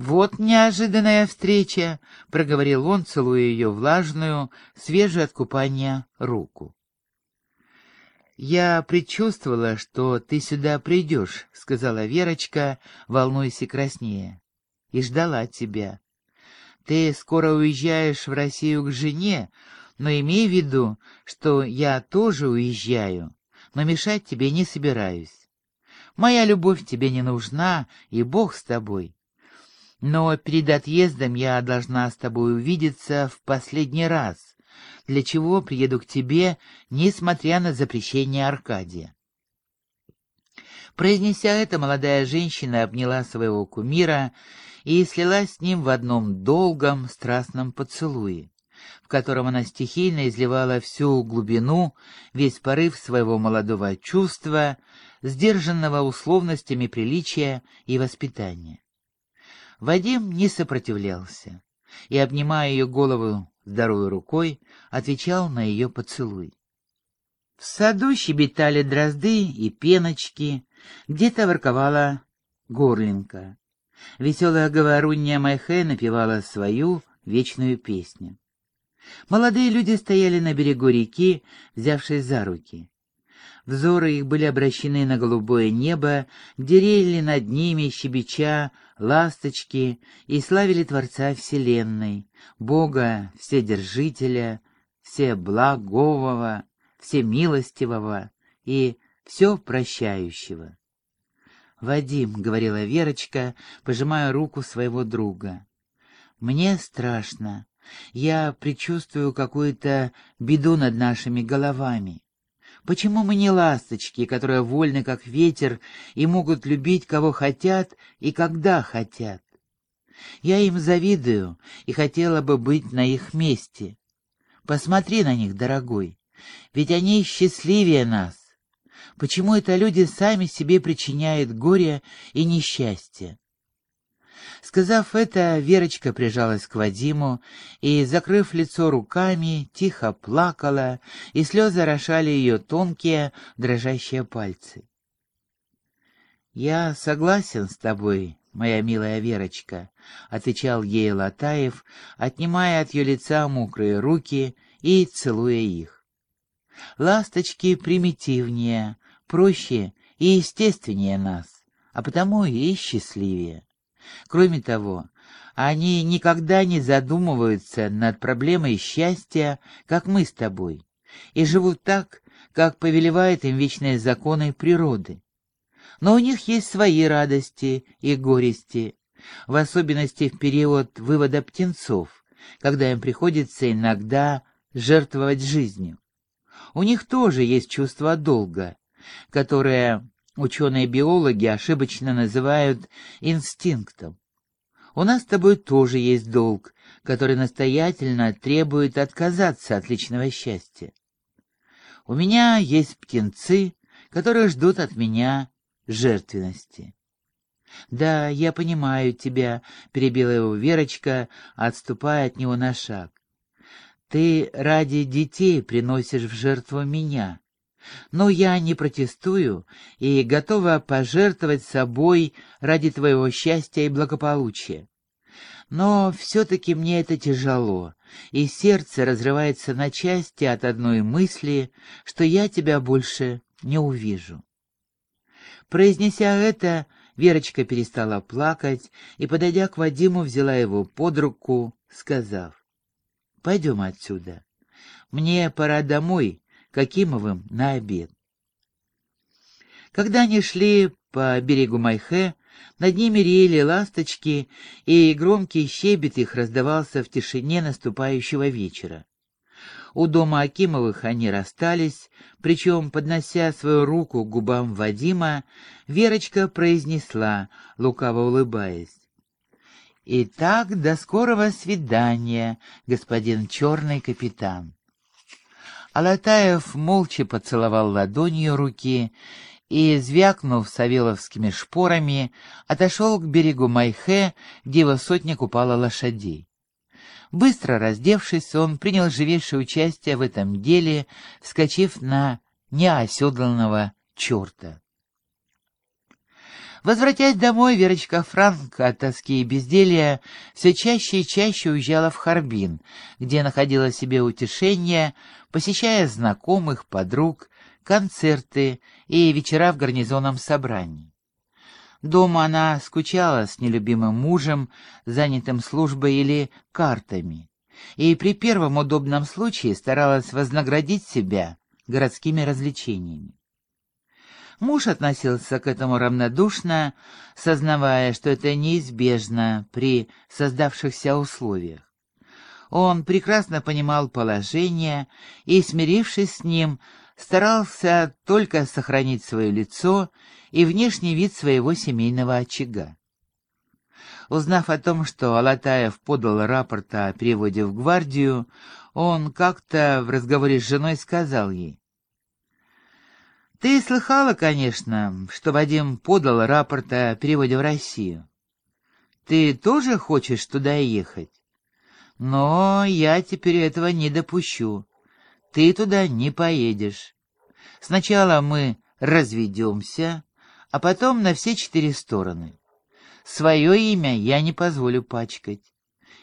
«Вот неожиданная встреча», — проговорил он, целуя ее влажную, свежую от купания руку. «Я предчувствовала, что ты сюда придешь», — сказала Верочка, волнуясь и краснея, — «и ждала тебя. Ты скоро уезжаешь в Россию к жене, но имей в виду, что я тоже уезжаю, но мешать тебе не собираюсь. Моя любовь тебе не нужна, и Бог с тобой. Но перед отъездом я должна с тобой увидеться в последний раз, для чего приеду к тебе, несмотря на запрещение Аркадия. Произнеся это, молодая женщина обняла своего кумира и слилась с ним в одном долгом страстном поцелуе, в котором она стихийно изливала всю глубину, весь порыв своего молодого чувства, сдержанного условностями приличия и воспитания. Вадим не сопротивлялся и, обнимая ее голову здоровой рукой, отвечал на ее поцелуй. В саду щебетали дрозды и пеночки, где-то ворковала горлинка. Веселая говорунья Майхэ напевала свою вечную песню. Молодые люди стояли на берегу реки, взявшись за руки. Взоры их были обращены на голубое небо, где реяли над ними, щебеча, ласточки, и славили Творца Вселенной, Бога Вседержителя, Всеблагового, Всемилостивого и все прощающего. «Вадим», — говорила Верочка, пожимая руку своего друга, — «мне страшно. Я предчувствую какую-то беду над нашими головами. Почему мы не ласточки, которые вольны, как ветер, и могут любить, кого хотят и когда хотят? Я им завидую и хотела бы быть на их месте. Посмотри на них, дорогой, ведь они счастливее нас. Почему это люди сами себе причиняют горе и несчастье? Сказав это, Верочка прижалась к Вадиму и, закрыв лицо руками, тихо плакала, и слезы орошали ее тонкие, дрожащие пальцы. «Я согласен с тобой, моя милая Верочка», — отвечал ей Латаев, отнимая от ее лица мокрые руки и целуя их. «Ласточки примитивнее, проще и естественнее нас, а потому и счастливее. Кроме того, они никогда не задумываются над проблемой счастья, как мы с тобой, и живут так, как повелевают им вечные законы природы. Но у них есть свои радости и горести, в особенности в период вывода птенцов, когда им приходится иногда жертвовать жизнью. У них тоже есть чувство долга, которое ученые-биологи ошибочно называют инстинктом. У нас с тобой тоже есть долг, который настоятельно требует отказаться от личного счастья. У меня есть птенцы, которые ждут от меня жертвенности. «Да, я понимаю тебя», — перебила его Верочка, отступая от него на шаг. «Ты ради детей приносишь в жертву меня. Но я не протестую и готова пожертвовать собой ради твоего счастья и благополучия. Но все-таки мне это тяжело, и сердце разрывается на части от одной мысли, что я тебя больше не увижу. Произнеся это, Верочка перестала плакать и, подойдя к Вадиму, взяла его под руку, сказав, «Пойдем отсюда. Мне пора домой, Какимовым на обед. Когда они шли по берегу Майхе, над ними реяли ласточки, и громкий щебет их раздавался в тишине наступающего вечера. У дома Акимовых они расстались, причем, поднося свою руку к губам Вадима, Верочка произнесла, лукаво улыбаясь. «Итак, до скорого свидания, господин черный капитан». Алатаев молча поцеловал ладонью руки и, звякнув савеловскими шпорами, отошел к берегу Майхе, где его сотня купала лошадей. Быстро раздевшись, он принял живейшее участие в этом деле, вскочив на неоседланного черта. Возвратясь домой, Верочка Франк от тоски и безделья все чаще и чаще уезжала в Харбин, где находила себе утешение, посещая знакомых, подруг, концерты и вечера в гарнизонном собрании. Дома она скучала с нелюбимым мужем, занятым службой или картами, и при первом удобном случае старалась вознаградить себя городскими развлечениями. Муж относился к этому равнодушно, сознавая, что это неизбежно при создавшихся условиях. Он прекрасно понимал положение и, смирившись с ним, старался только сохранить свое лицо и внешний вид своего семейного очага. Узнав о том, что Алатаев подал рапорт о переводе в гвардию, он как-то в разговоре с женой сказал ей, ты слыхала, конечно, что Вадим подал рапорт о переводе в Россию. Ты тоже хочешь туда ехать? Но я теперь этого не допущу. Ты туда не поедешь. Сначала мы разведемся, а потом на все четыре стороны. Свое имя я не позволю пачкать.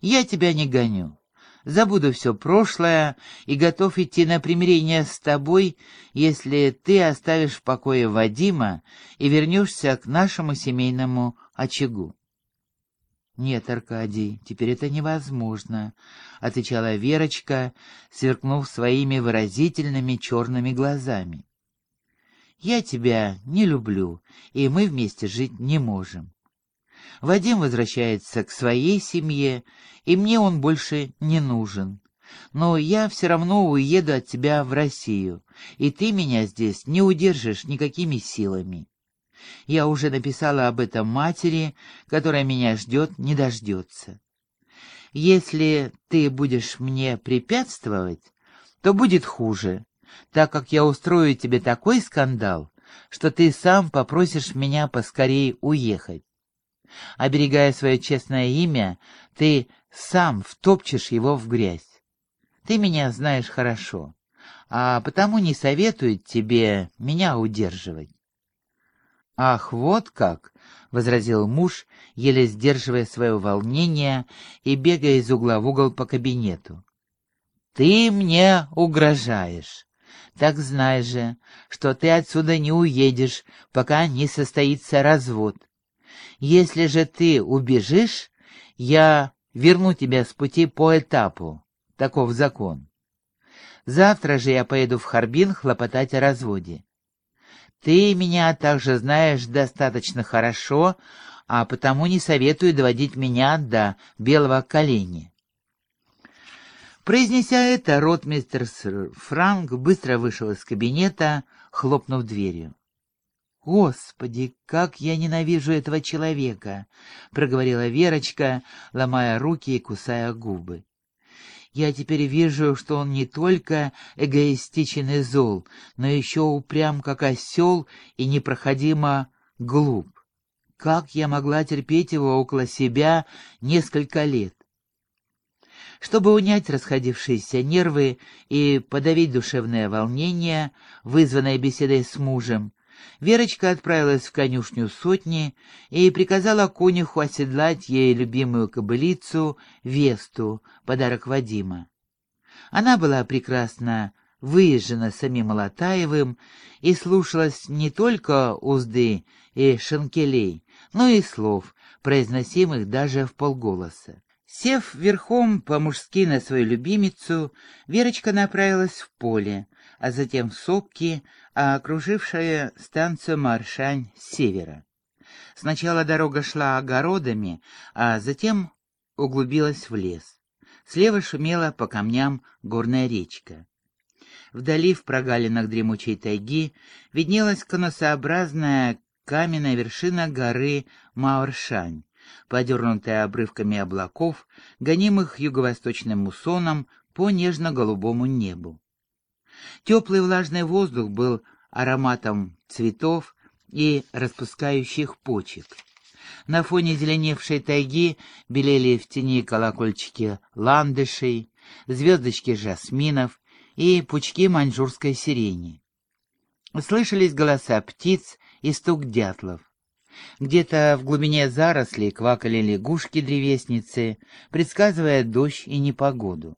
Я тебя не гоню забуду все прошлое и готов идти на примирение с тобой, если ты оставишь в покое Вадима и вернешься к нашему семейному очагу. «Нет, Аркадий, теперь это невозможно», — отвечала Верочка, сверкнув своими выразительными черными глазами. «Я тебя не люблю, и мы вместе жить не можем. Вадим возвращается к своей семье, и мне он больше не нужен. Но я все равно уеду от тебя в Россию, и ты меня здесь не удержишь никакими силами. Я уже написала об этом матери, которая меня ждет, не дождется. Если ты будешь мне препятствовать, то будет хуже, так как я устрою тебе такой скандал, что ты сам попросишь меня поскорее уехать. Оберегая свое честное имя, ты сам втопчешь его в грязь. Ты меня знаешь хорошо, а потому не советует тебе меня удерживать. «Ах, вот как!» — возразил муж, еле сдерживая свое волнение и бегая из угла в угол по кабинету. «Ты мне угрожаешь. Так знай же, что ты отсюда не уедешь, пока не состоится развод. Если же ты убежишь, я верну тебя с пути по этапу. Таков закон. Завтра же я поеду в Харбин хлопотать о разводе. Ты меня также знаешь достаточно хорошо, а потому не советую доводить меня до белого колени. Произнеся это, ротмистер Франк быстро вышел из кабинета, хлопнув дверью. «Господи, как я ненавижу этого человека!» — проговорила Верочка, ломая руки и кусая губы. «Я теперь вижу, что он не только эгоистичен и зол, но еще упрям, как осел, и непроходимо глуп. Как я могла терпеть его около себя несколько лет?» Чтобы унять расходившиеся нервы и подавить душевное волнение, вызванное беседой с мужем, Верочка отправилась в конюшню сотни и приказала конюху оседлать ей любимую кобылицу Весту, подарок Вадима. Она была прекрасно выезжена самим Алатаевым и слушалась не только узды и шанкелей, но и слов, произносимых даже в полголоса. Сев верхом по-мужски на свою любимицу, Верочка направилась в поле, а затем сопки, а окружившая станцию Маршань с севера. Сначала дорога шла огородами, а затем углубилась в лес. Слева шумела по камням горная речка. Вдали в прогалинах дремучей тайги виднелась конусообразная каменная вершина горы Маоршань, подернутая обрывками облаков, гонимых юго-восточным муссоном по нежно-голубому небу. Теплый влажный воздух был ароматом цветов и распускающих почек. На фоне зеленевшей тайги белели в тени колокольчики ландышей, звездочки жасминов и пучки маньчжурской сирени. Слышались голоса птиц и стук дятлов. Где-то в глубине зарослей квакали лягушки-древесницы, предсказывая дождь и непогоду.